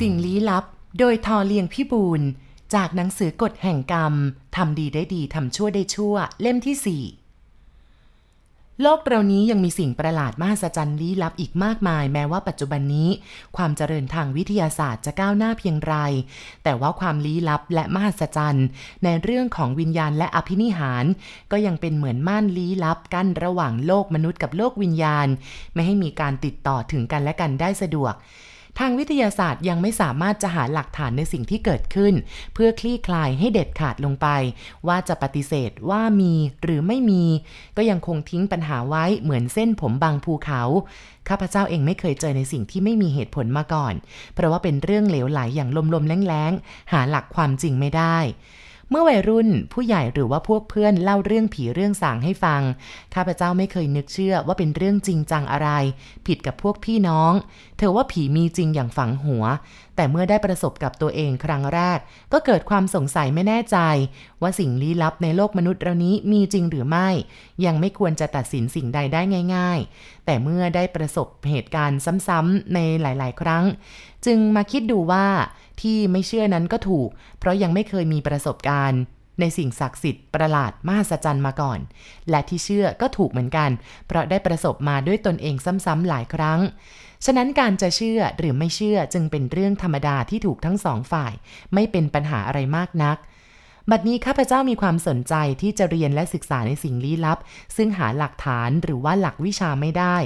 สิ่งลี้ลับ โดยทอเลียงพี่บูลจากหนังสือกฎแห่งกรรม ทำดีได้ดี ทำชั่วได้ชั่ว เล่มที่สี่โลกเรานี้ยังมีสิ่งประหลาดมหัศจรรย์ลี้ลับอีกมากมาย แม้ว่าปัจจุบันนี้ ความเจริญทางวิทยาศาสตร์จะก้าวหน้าเพียงไร แต่ว่าความลี้ลับและมหัศจรรย์ ในเรื่องของวิญญาณและอภินิหาร ก็ยังเป็นเหมือนม่านลี้ลับกั้นระหว่างโลกมนุษย์กับโลกวิญญาณ ไม่ให้มีการติดต่อถึงกันและกันได้สะดวก ทางวิทยาศาสตร์ยังไม่สามารถจะหาหลักฐานในสิ่งที่เกิดขึ้น เพื่อคลี่คลายให้เด็ดขาดลงไป ว่าจะปฏิเสธว่ามีหรือไม่มี ก็ยังคงทิ้งปัญหาไว้เหมือนเส้นผมบางภูเขา ข้าพเจ้าเองไม่เคยเจอในสิ่งที่ไม่มีเหตุผลมาก่อน เพราะว่าเป็นเรื่องเหลวไหลอย่างลมๆแรงๆหาหลักความจริงไม่ได้ เมื่อวัยรุ่นผู้ใหญ่หรือว่าพวกเพื่อนเล่าเรื่องผีเรื่องสางให้ฟังข้าพเจ้าไม่เคยนึกเชื่อว่าเป็นเรื่องจริงจังอะไร ผิดกับพวกพี่น้อง เธอว่าผีมีจริงอย่างฝังหัว แต่เมื่อได้ประสบกับตัวเองครั้งแรก ก็เกิดความสงสัยไม่แน่ใจ ว่าสิ่งลี้ลับในโลกมนุษย์เรานี้มีจริงหรือไม่ ยังไม่ควรจะตัดสินสิ่งใดได้ง่าย ๆ แต่เมื่อได้ประสบเหตุการณ์ซ้ำๆในหลาย ๆ ครั้ง จึงมาคิดดูว่า ที่ไม่เชื่อนั้นก็ถูก เพราะยังไม่เคยมีประสบการณ์ในสิ่งศักดิ์สิทธิ์ประหลาดมหัศจรรย์มาก่อน และที่เชื่อก็ถูกเหมือนกัน เพราะได้ประสบมาด้วยตนเองซ้ำๆหลายครั้ง ฉะนั้นการจะเชื่อหรือไม่เชื่อจึงเป็นเรื่องธรรมดาที่ถูกทั้งสองฝ่าย ไม่เป็นปัญหาอะไรมากนัก บัดนี้ข้าพเจ้ามีความสนใจที่จะเรียนและศึกษาในสิ่งลี้ลับ ซึ่งหาหลักฐานหรือว่าหลักวิชาไม่ได้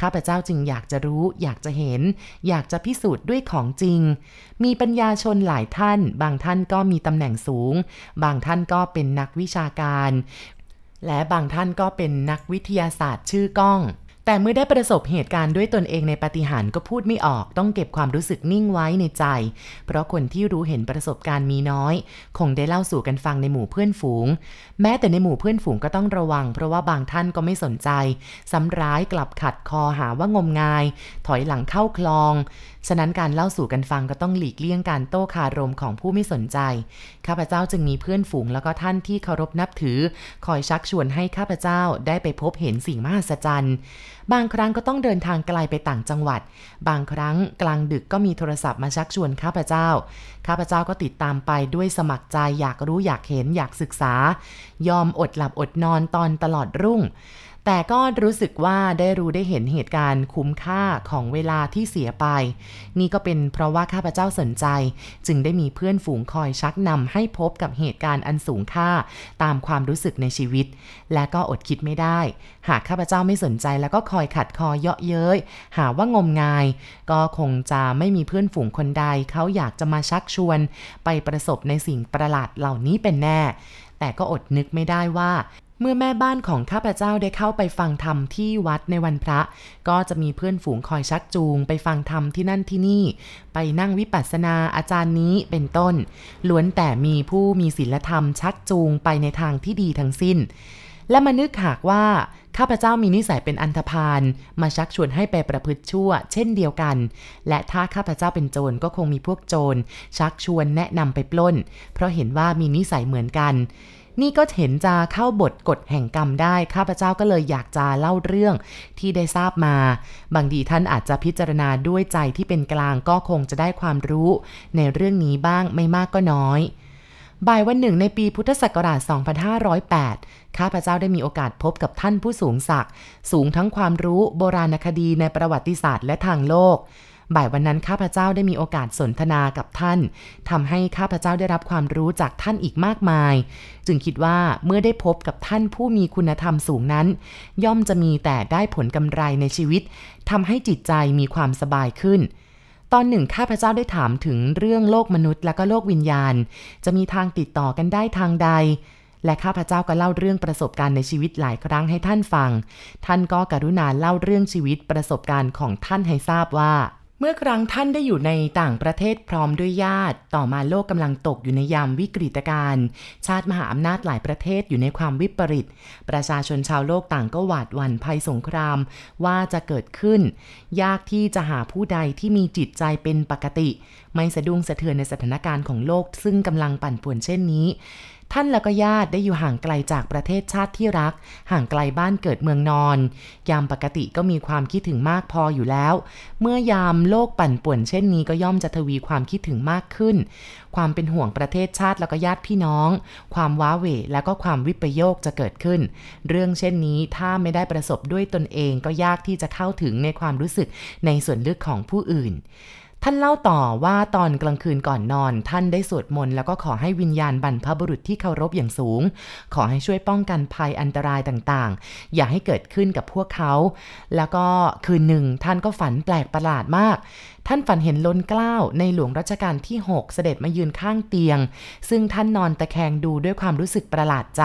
ข้าพเจ้าจึงอยากจะรู้ อยากจะเห็น อยากจะพิสูจน์ด้วยของจริง มีปัญญาชนหลายท่าน บางท่านก็มีตำแหน่งสูง บางท่านก็เป็นนักวิชาการ และบางท่านก็เป็นนักวิทยาศาสตร์ชื่อก้อง แต่เมื่อได้ประสบเหตุการณ์ด้วยตนเองในปฏิหารก็พูดไม่ออก ต้องเก็บความรู้สึกนิ่งไว้ในใจ เพราะคนที่รู้เห็นประสบการณ์มีน้อย คงได้เล่าสู่กันฟังในหมู่เพื่อนฝูง แม้แต่ในหมู่เพื่อนฝูงก็ต้องระวัง เพราะว่าบางท่านก็ไม่สนใจซ้ำร้ายกลับขัดคอหาว่างมงาย ถอยหลังเข้าคลอง ฉะนั้นการเล่าสู่กันฟังก็ต้องหลีกเลี่ยงการโต้คารมของผู้ไม่สนใจ ข้าพเจ้าจึงมีเพื่อนฝูงแล้วก็ท่านที่เคารพนับถือ คอยชักชวนให้ข้าพเจ้าได้ไปพบเห็นสิ่งมหัศจรรย์ บางครั้งก็ต้องเดินทางไกลไปต่างจังหวัด บางครั้งกลางดึกก็มีโทรศัพท์มาชักชวนข้าพเจ้า ข้าพเจ้าก็ติดตามไปด้วยสมัครใจอยากรู้อยากเห็นอยากศึกษา ยอมอดหลับอดนอนตอนตลอดรุ่ง แต่ก็รู้สึกว่าได้รู้ได้เห็นเหตุการณ์คุ้มค่าของเวลาที่เสียไป นี่ก็เป็นเพราะว่าข้าพเจ้าสนใจ จึงได้มีเพื่อนฝูงคอยชักนำให้พบกับเหตุการณ์อันสูงค่า ตามความรู้สึกในชีวิต และก็อดคิดไม่ได้ หากข้าพเจ้าไม่สนใจแล้วก็คอยขัดคอเยาะเย้ยหาว่างมงาย ก็คงจะไม่มีเพื่อนฝูงคนใด เขาอยากจะมาชักชวน ไปประสบในสิ่งประหลาดเหล่านี้เป็นแน่ แต่ก็อดนึกไม่ได้ว่า เมื่อแม่บ้านของข้าพเจ้าได้เข้าไปฟังธรรมที่วัดในวันพระ ก็จะมีเพื่อนฝูงคอยชักจูง ไปฟังธรรมที่นั่นที่นี่ ไปนั่งวิปัสสนาอาจารย์นี้เป็นต้น ล้วนแต่มีผู้มีศีลธรรมชักจูงไปในทางที่ดีทั้งสิ้น และมานึกหากว่าข้าพเจ้ามีนิสัยเป็นอันธพาลมาชักชวนให้ไปประพฤติชั่ว เช่นเดียวกัน และถ้าข้าพเจ้าเป็นโจรก็คงมีพวกโจร ชักชวนแนะนำไปปล้น เพราะเห็นว่ามีนิสัยเหมือนกัน นี่ก็เห็นจะเข้าบทกฎแห่งกรรมได้ ข้าพเจ้าก็เลยอยากจะเล่าเรื่องที่ได้ทราบมา บางทีท่านอาจจะพิจารณาด้วยใจที่เป็นกลางก็คงจะได้ความรู้ในเรื่องนี้บ้างไม่มากก็น้อย บ่ายวันหนึ่งในปีพุทธศักราช 2508 ข้าพเจ้าได้มีโอกาสพบกับท่านผู้สูงศักดิ์สูงทั้งความรู้โบราณคดีในประวัติศาสตร์และทางโลก บ่ายวันนั้นข้าพเจ้าได้มีโอกาสสนทนากับท่านทำให้ข้าพเจ้าได้รับความรู้จากท่านอีกมากมาย จึงคิดว่าเมื่อได้พบกับท่านผู้มีคุณธรรมสูงนั้น ย่อมจะมีแต่ได้ผลกำไรในชีวิตทำให้จิตใจมีความสบายขึ้นตอนหนึ่งข้าพเจ้าได้ถามถึงเรื่องโลกมนุษย์และก็โลกวิญญาณ จะมีทางติดต่อกันได้ทางใด และข้าพเจ้าก็เล่าเรื่องประสบการณ์ในชีวิตหลายครั้งให้ท่านฟัง ท่านก็กรุณาเล่าเรื่องชีวิตประสบการณ์ของท่านให้ทราบว่า เมื่อครั้งท่านได้อยู่ในต่างประเทศพร้อมด้วยญาติ ต่อมาโลกกำลังตกอยู่ในยามวิกฤตการณ์ ชาติมหาอำนาจหลายประเทศอยู่ในความวิปริต ประชาชนชาวโลกต่างก็หวาดหวั่นภัยสงครามว่าจะเกิดขึ้น ยากที่จะหาผู้ใดที่มีจิตใจเป็นปกติ ไม่สะดุ้งสะเทือนในสถานการณ์ของโลกซึ่งกำลังปั่นป่วนเช่นนี้ ท่านและก็ญาติได้อยู่ห่างไกลจากประเทศชาติที่รัก ห่างไกลบ้านเกิดเมืองนอน ยามปกติก็มีความคิดถึงมากพออยู่แล้ว เมื่อยามโลกปั่นป่วนเช่นนี้ก็ย่อมจะทวีความคิดถึงมากขึ้น ความเป็นห่วงประเทศชาติแล้วก็ญาติพี่น้อง ความว้าเหวและก็ความวิปโยคจะเกิดขึ้น เรื่องเช่นนี้ถ้าไม่ได้ประสบด้วยตนเองก็ยากที่จะเข้าถึงในความรู้สึกในส่วนลึกของผู้อื่น ท่านเล่าต่อว่าตอนกลางคืนก่อนนอน ท่านได้สวดมนต์แล้วก็ขอให้วิญญาณบรรพบุรุษที่เคารพอย่างสูง ขอให้ช่วยป้องกันภัยอันตรายต่างๆ อย่าให้เกิดขึ้นกับพวกเขา แล้วก็คืนหนึ่งท่านก็ฝันแปลกประหลาดมาก ท่านฝันเห็นล้นเกล้าในหลวงรัชกาลที่ 6 เสด็จมายืนข้างเตียง ซึ่งท่านนอนตะแคงดูด้วยความรู้สึกประหลาดใจ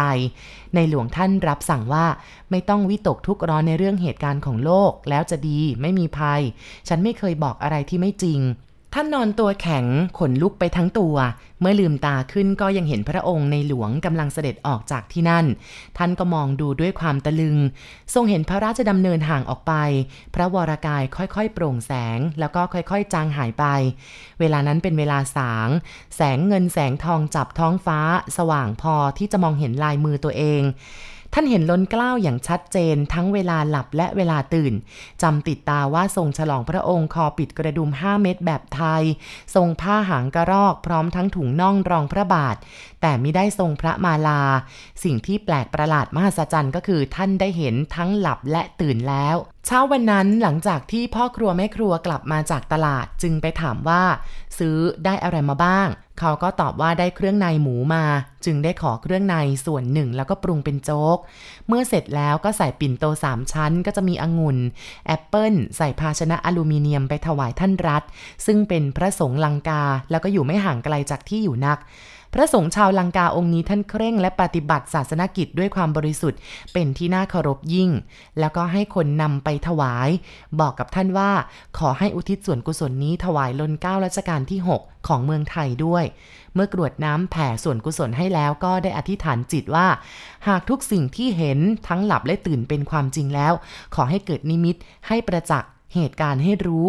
ในหลวงท่านรับสั่งว่าไม่ต้องวิตกทุกข์ร้อนในเรื่องเหตุการณ์ของโลก แล้วจะดีไม่มีภัย ฉันไม่เคยบอกอะไรที่ไม่จริง ท่านนอนตัวแข็งขนลุกไปทั้งตัว เมื่อลืมตาขึ้นก็ยังเห็นพระองค์ในหลวงกำลังเสด็จออกจากที่นั่น ท่านก็มองดูด้วยความตะลึง ทรงเห็นพระราชดำเนินห่างออกไป พระวรากายค่อยๆ โปร่งแสง แล้วก็ค่อยๆ จางหายไป เวลานั้นเป็นเวลาสาง แสงเงินแสงทองจับท้องฟ้า สว่างพอที่จะมองเห็นลายมือตัวเอง ท่านเห็นล้นเกล้าอย่างชัดเจนทั้งเวลาหลับและเวลาตื่นจำติดตาว่าทรงฉลองพระองค์คอปิดกระดุม 5 เม็ดแบบไทย ทรงผ้าหางกระรอกพร้อมทั้งถุงน่องรองพระบาท แต่ไม่ได้ทรงพระมาลา สิ่งที่แปลกประหลาดมหัศจรรย์ก็คือท่านได้เห็นทั้งหลับและตื่นแล้วเช้าวันนั้นหลังจากที่พ่อครัวแม่ครัวกลับมาจากตลาดจึงไปถามว่า ซื้อได้อะไรมาบ้าง เขาก็ตอบว่าได้เครื่องในหมูมา จึงได้ขอเครื่องในส่วนหนึ่งแล้วก็ปรุงเป็นโจ๊ก เมื่อเสร็จแล้วก็ใส่ปิ่นโตสามชั้น ก็จะมีองุ่นแอปเปิลใส่ภาชนะอลูมิเนียมไปถวายท่านรัฐ ซึ่งเป็นพระสงฆ์ลังกาแล้วก็อยู่ไม่ห่างไกลจากที่อยู่นัก พระสงฆ์ชาวลังกาองค์นี้ท่านเคร่งและปฏิบัติศาสนกิจด้วยความบริสุทธิ์ เป็นที่น่าเคารพยิ่ง แล้วก็ให้คนนำไปถวาย บอกกับท่านว่า ขอให้อุทิศส่วนกุศลนี้ถวายลนเก้ารัชกาลที่ 6 ของเมืองไทยด้วย เมื่อกรวดน้ำแผ่ส่วนกุศลให้แล้วก็ได้อธิษฐานจิตว่า หากทุกสิ่งที่เห็นทั้งหลับและตื่นเป็นความจริงแล้ว ขอให้เกิดนิมิตให้ประจักษ์ เหตุการณ์ให้รู้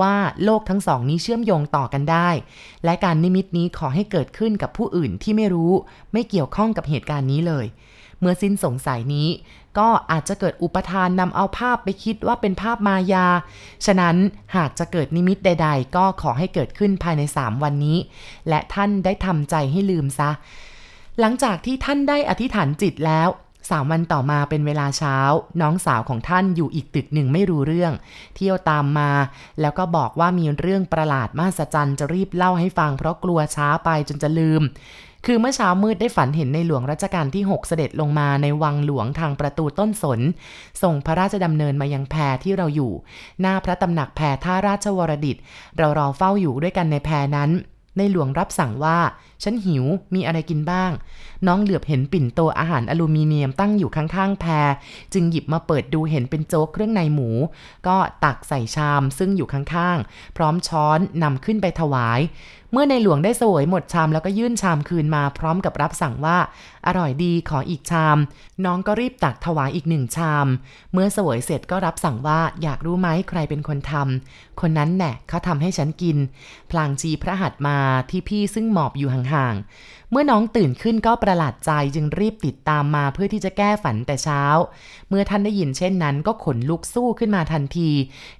ว่าโลกทั้งสองนี้เชื่อมโยงต่อกันได้ และการนิมิตนี้ขอให้เกิดขึ้นกับผู้อื่นที่ไม่รู้ ไม่เกี่ยวข้องกับเหตุการณ์นี้เลย เมื่อสิ้นสงสัยนี้ ก็อาจจะเกิดอุปทานนำเอาภาพไปคิดว่าเป็นภาพมายา ฉะนั้นหากจะเกิดนิมิตใด ๆ ก็ขอให้เกิดขึ้นภายใน 3 วันนี้ และท่านได้ทำใจให้ลืมซะหลังจากที่ท่านได้อธิษฐานจิตแล้ว สามวันต่อมาเป็นเวลาเช้า น้องสาวของท่านอยู่อีกตึกหนึ่งไม่รู้เรื่อง เที่ยวตามมา แล้วก็บอกว่ามีเรื่องประหลาดมหัศจรรย์จะรีบเล่าให้ฟัง เพราะกลัวช้าไปจนจะลืม คือเมื่อเช้ามืดได้ฝันเห็นในหลวงรัชกาลที่ 6 เสด็จลงมาในวังหลวงทางประตูต้นสนส่งพระราชดำเนินมายังแพรที่เราอยู่ หน้าพระตำหนักแพรท่าราชวรดิต เรารอเฝ้าอยู่ด้วยกันในแพรนั้น ในหลวงรับสั่งว่า ฉันหิว มีอะไรกินบ้าง น้องเหลือบเห็นปิ่นโตอาหารอลูมิเนียมตั้งอยู่ข้างๆ แพร จึงหยิบมาเปิดดูเห็นเป็นโจ๊กเครื่องในหมู ก็ตักใส่ชามซึ่งอยู่ข้างๆ พร้อมช้อนนำขึ้นไปถวาย เมื่อในหลวงได้สวยหมดชามแล้วก็ยื่นชามคืนมาพร้อมกับรับสั่งว่า อร่อยดีขออีกชาม น้องก็รีบตักถวายอีกหนึ่งชาม เมื่อสวยเสร็จก็รับสั่งว่าอยากรู้ไหมใครเป็นคนทำคนนั้นแน่เขาทำให้ฉันกิน พลางจีพระหัตมาที่พี่ซึ่งหมอบอยู่ห่างเมื่อน้องตื่นขึ้นก็ประหลาดใจจึงรีบติดตามมาเพื่อที่จะแก้ฝันแต่เช้า เมื่อท่านได้ยินเช่นนั้นก็ขนลุกสู้ขึ้นมาทันที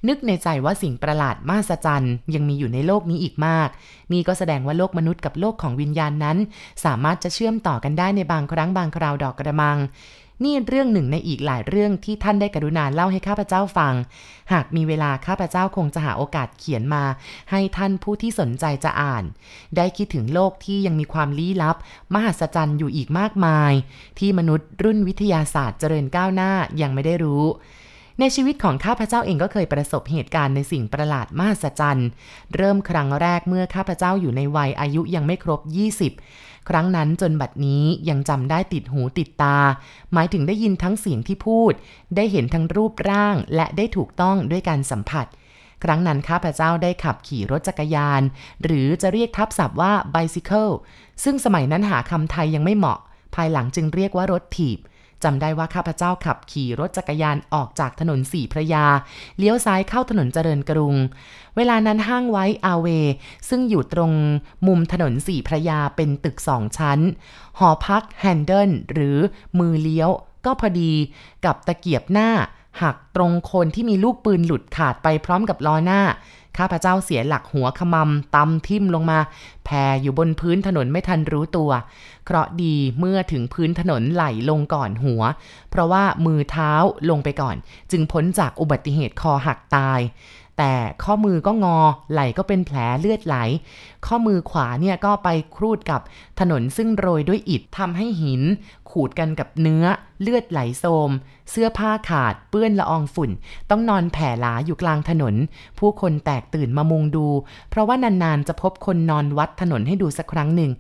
นึกในใจว่าสิ่งประหลาดมหัศจรรย์ยังมีอยู่ในโลกนี้อีกมาก นี่ก็แสดงว่าโลกมนุษย์กับโลกของวิญญาณนั้น สามารถจะเชื่อมต่อกันได้ในบางครั้งบางคราวดอกกระมัง นี่เรื่องหนึ่งในอีกหลายเรื่องที่ท่านได้กรุณาเล่าให้ข้าพเจ้าฟัง หากมีเวลาข้าพเจ้าคงจะหาโอกาสเขียนมา ให้ท่านผู้ที่สนใจจะอ่าน ได้คิดถึงโลกที่ยังมีความลี้ลับ มหัศจรรย์อยู่อีกมากมาย ที่มนุษย์รุ่นวิทยาศาสตร์เจริญก้าวหน้ายังไม่ได้รู้ในชีวิตของข้าพเจ้าเองก็เคยประสบเหตุการณ์ในสิ่งประหลาดมหัศจรรย์ เริ่มครั้งแรกเมื่อข้าพเจ้าอยู่ในวัยอายุยังไม่ครบ 20 ครั้งนั้นจนบัดนี้ยังจำได้ติดหูติดตา หมายถึงได้ยินทั้งเสียงที่พูด ได้เห็นทั้งรูปร่าง และได้ถูกต้องด้วยการสัมผัส ครั้งนั้นข้าพเจ้าได้ขับขี่รถจักรยาน หรือจะเรียกทับศัพท์ว่า bicycle ซึ่งสมัยนั้นหาคำไทยยังไม่เหมาะ ภายหลังจึงเรียกว่ารถถีบ จำได้ว่าข้าพเจ้าขับขี่รถจักรยานออกจากถนนสี่พระยา เลี้ยวซ้ายเข้าถนนเจริญกรุง เวลานั้นห้างไว้อาเว ซึ่งอยู่ตรงมุมถนนสี่พระยาเป็นตึกสองชั้น หอพักแฮนเดิลหรือมือเลี้ยวก็พอดีกับตะเกียบหน้า หักตรงคนที่มีลูกปืนหลุดขาดไปพร้อมกับล้อหน้า ข้าพเจ้าเสียหลักหัวขมำตำทิ่มลงมาแผ่อยู่บนพื้นถนนไม่ทันรู้ตัว เคราะดีเมื่อถึงพื้นถนนไหลลงก่อนหัว เพราะว่ามือเท้าลงไปก่อน จึงพ้นจากอุบัติเหตุคอหักตายแต่ข้อมือก็งอ ไหลก็เป็นแผลเลือดไหล ข้อมือขวาเนี่ยก็ไปครูดกับถนนซึ่งโรยด้วยอิฐทำให้หิน ขูดกันกับเนื้อเลือดไหลโซม เสื้อผ้าขาดเปื้อนละอองฝุ่น ต้องนอนแผ่หลาอยู่กลางถนน ผู้คนแตกตื่นมามุงดู เพราะว่านานๆจะพบคนนอนวัดถนนให้ดูสักครั้งหนึ่ง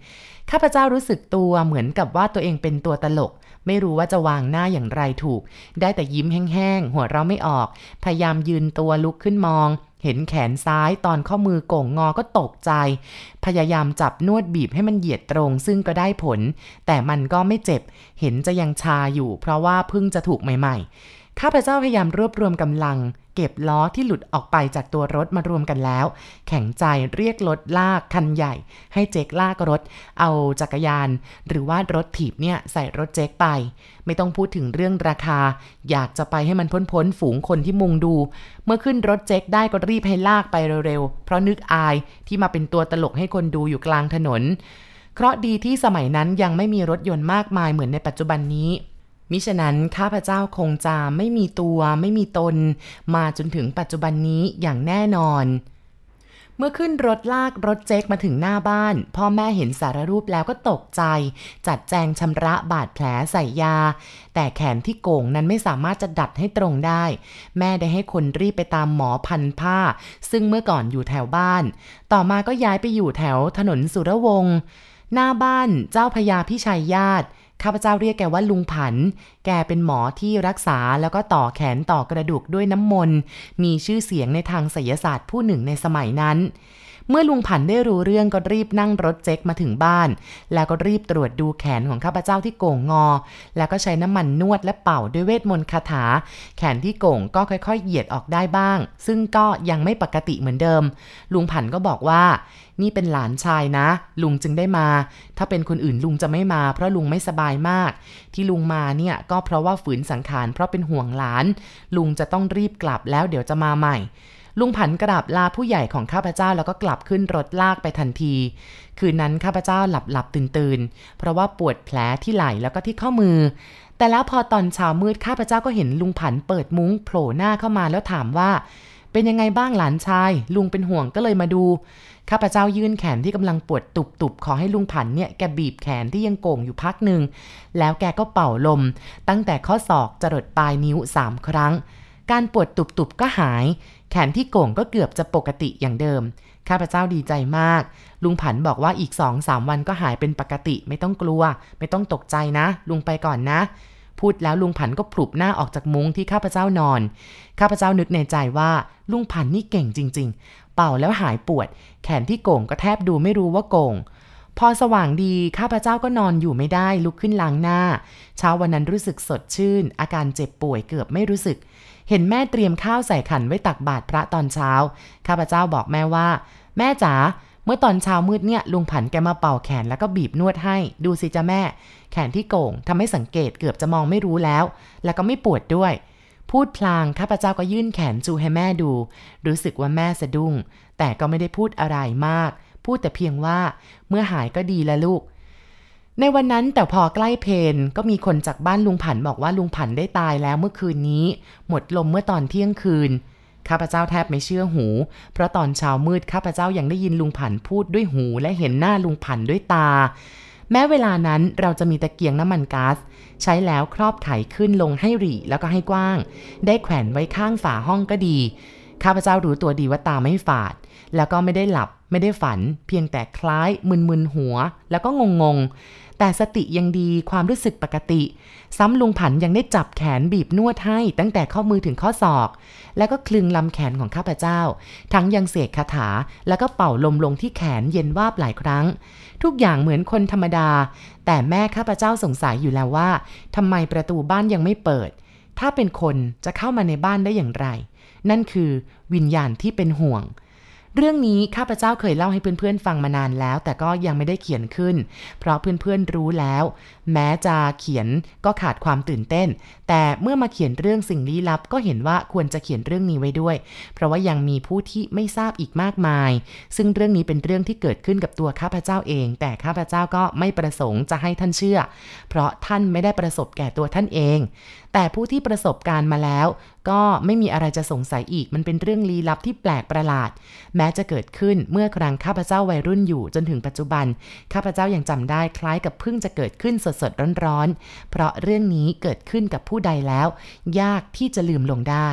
ข้าพเจ้ารู้สึกตัวเหมือนกับว่าตัวเองเป็นตัวตลก ไม่รู้ว่าจะวางหน้าอย่างไรถูก ได้แต่ยิ้มแห้งๆหัวเราะไม่ออก พยายามยืนตัวลุกขึ้นมอง เห็นแขนซ้ายตอนข้อมือโก่งงอก็ตกใจ พยายามจับนวดบีบให้มันเหยียดตรง ซึ่งก็ได้ผล แต่มันก็ไม่เจ็บ เห็นจะยังชาอยู่ เพราะว่าเพิ่งจะถูกใหม่ๆข้าพเจ้าพยายามรวบรวมกำลัง เก็บล้อที่หลุดออกไปจากตัวรถมารวมกันแล้ว แข็งใจเรียกรถลากคันใหญ่ ให้เจ๊กลากรถ เอาจักรยาน หรือว่ารถถีบเนี่ยใส่รถเจ๊กไป ไม่ต้องพูดถึงเรื่องราคา อยากจะไปให้มันพ้นๆฝูงคนที่มุงดู เมื่อขึ้นรถเจ๊กได้ก็รีบให้ลากไปเร็วๆเพราะนึกอายที่มาเป็นตัวตลกให้คนดูอยู่กลางถนน เคราะห์ดีที่สมัยนั้นยังไม่มีรถยนต์มากมายเหมือนในปัจจุบันนี้ มิฉะนั้นข้าพเจ้าคงจะไม่มีตัวไม่มีตน มาจนถึงปัจจุบันนี้อย่างแน่นอน เมื่อขึ้นรถลากรถเจ๊กมาถึงหน้าบ้าน พ่อแม่เห็นสารรูปแล้วก็ตกใจ จัดแจงชำระบาดแผลใส่ยา แต่แขนที่โก่งนั้นไม่สามารถจะดัดให้ตรงได้ แม่ได้ให้คนรีบไปตามหมอพันผ้า ซึ่งเมื่อก่อนอยู่แถวบ้าน ต่อมาก็ย้ายไปอยู่แถวถนนสุรวงศ์หน้าบ้านเจ้าพญาพี่ชัยญาติ ข้าพเจ้าเรียกแกว่าลุงผัน แกเป็นหมอที่รักษาแล้วก็ต่อแขนต่อกระดูกด้วยน้ำมนต์ มีชื่อเสียงในทางไสยศาสตร์ผู้หนึ่งในสมัยนั้น เมื่อลุงผันได้รู้เรื่องก็รีบนั่งรถเจ๊กมาถึงบ้าน แล้วก็รีบตรวจดูแขนของข้าพเจ้าที่โก่งงอ แล้วก็ใช้น้ำมันนวดและเป่าด้วยเวทมนต์คาถา แขนที่โก่งก็ค่อยๆ เหยียดออกได้บ้าง ซึ่งก็ยังไม่ปกติเหมือนเดิม ลุงผันก็บอกว่า นี่เป็นหลานชายนะ ลุงจึงได้มา ถ้าเป็นคนอื่นลุงจะไม่มา เพราะลุงไม่สบายมาก ที่ลุงมาเนี่ยก็เพราะว่าฝืนสังขารเพราะเป็นห่วงหลาน ลุงจะต้องรีบกลับแล้วเดี๋ยวจะมาใหม่ ลุงผันกราบลาผู้ใหญ่ของข้าพเจ้าแล้วก็กลับขึ้นรถลากไปทันที คืนนั้นข้าพเจ้าหลับหลับตื่นตื่นเพราะว่าปวดแผลที่ไหล่แล้วก็ที่ข้อมือ แต่แล้วพอตอนเช้ามืดข้าพเจ้าก็เห็นลุงผันเปิดมุ้งโผล่หน้าเข้ามาแล้วถามว่า เป็นยังไงบ้างหลานชาย ลุงเป็นห่วงก็เลยมาดูข้าพเจ้ายื่นแขนที่กำลังปวดตุบๆขอให้ลุงผันเนี่ยแกบีบแขนที่ยังโก่งอยู่พักหนึ่งแล้วแกก็เป่าลม ตั้งแต่ข้อศอกจรดปลายนิ้วสามครั้ง การปวดตุบๆก็หาย แขนที่โก่งก็เกือบจะปกติอย่างเดิม ข้าพเจ้าดีใจมาก ลุงผันบอกว่าอีกสองสามวันก็หายเป็นปกติไม่ต้องกลัว ไม่ต้องตกใจนะ ลุงไปก่อนนะ พูดแล้วลุงผันก็ผลุบหน้าออกจากมุ้งที่ข้าพเจ้านอน ข้าพเจ้านึกในใจว่าลุงผันนี่เก่งจริง ๆ เป่าแล้วหายปวด แขนที่โก่งก็แทบดูไม่รู้ว่าโก่งพอสว่างดีข้าพเจ้าก็นอนอยู่ไม่ได้ลุกขึ้นล้างหน้า เช้าวันนั้นรู้สึกสดชื่น อาการเจ็บป่วยเกือบไม่รู้สึก เห็นแม่เตรียมข้าวใส่ขันไว้ตักบาตรพระตอนเช้า ข้าพเจ้าบอกแม่ว่า แม่จ๋าเมื่อตอนเช้ามืดเนี่ยลุงผันแกมาเป่าแขนแล้วก็บีบนวดให้ ดูสิจ้าแม่ แขนที่โก่งทำให้สังเกตเกือบจะมองไม่รู้แล้ว แล้วก็ไม่ปวดด้วย พูดพลางข้าพเจ้าก็ยื่นแขนจูให้แม่ดู รู้สึกว่าแม่สะดุ้ง แต่ก็ไม่ได้พูดอะไรมาก พูดแต่เพียงว่า เมื่อหายก็ดีแล้วลูก ในวันนั้นแต่พอใกล้เพนก็มีคนจากบ้านลุงผันบอกว่าลุงผันได้ตายแล้วเมื่อคืนนี้ หมดลมเมื่อตอนเที่ยงคืนข้าพเจ้าแทบไม่เชื่อหู เพราะตอนเช้ามืดข้าพเจ้ายังได้ยินลุงผันพูดด้วยหูและเห็นหน้าลุงผันด้วยตา แม้เวลานั้นเราจะมีตะเกียงน้ำมันก๊าซใช้แล้วครอบไขขึ้นลงให้หรี่แล้วก็ให้กว้าง ได้แขวนไว้ข้างฝาห้องก็ดี ข้าพเจ้ารู้ตัวดีว่าตาไม่ฝาด แล้วก็ไม่ได้หลับ ไม่ได้ฝันเพียงแต่คล้ายมึนๆหัว แล้วก็งงๆ แต่สติยังดีความรู้สึกปกติ ซ้ำลุงผันยังได้จับแขนบีบนวดให้ตั้งแต่ข้อมือถึงข้อศอก แล้วก็คลึงลำแขนของข้าพเจ้า ทั้งยังเสกคาถา แล้วก็เป่าลมลงที่แขนเย็นวาบหลายครั้ง ทุกอย่างเหมือนคนธรรมดา แต่แม่ข้าพเจ้าสงสัยอยู่แล้วว่าทำไมประตูบ้านยังไม่เปิด ถ้าเป็นคนจะเข้ามาในบ้านได้อย่างไร นั่นคือวิญญาณที่เป็นห่วง เรื่องนี้ข้าพเจ้าเคยเล่าให้เพื่อนๆฟังมานานแล้ว แต่ก็ยังไม่ได้เขียนขึ้น เพราะเพื่อนๆรู้แล้ว แม้จะเขียนก็ขาดความตื่นเต้น แต่เมื่อมาเขียนเรื่องสิ่งลี้ลับ ก็เห็นว่าควรจะเขียนเรื่องนี้ไว้ด้วย เพราะว่ายังมีผู้ที่ไม่ทราบอีกมากมาย ซึ่งเรื่องนี้เป็นเรื่องที่เกิดขึ้นกับตัวข้าพเจ้าเอง แต่ข้าพเจ้าก็ไม่ประสงค์จะให้ท่านเชื่อ เพราะท่านไม่ได้ประสบแก่ตัวท่านเอง แต่ผู้ที่ประสบการณ์มาแล้ว ก็ไม่มีอะไรจะสงสัยอีก มันเป็นเรื่องลี้ลับที่แปลกประหลาด แม้จะเกิดขึ้นเมื่อครั้งข้าพเจ้าวัยรุ่นอยู่จนถึงปัจจุบัน ข้าพเจ้ายังจำได้คล้ายกับเพิ่งจะเกิดขึ้นสดๆร้อนๆ เพราะเรื่องนี้เกิดขึ้นกับผู้ใดแล้ว ยากที่จะลืมลงได้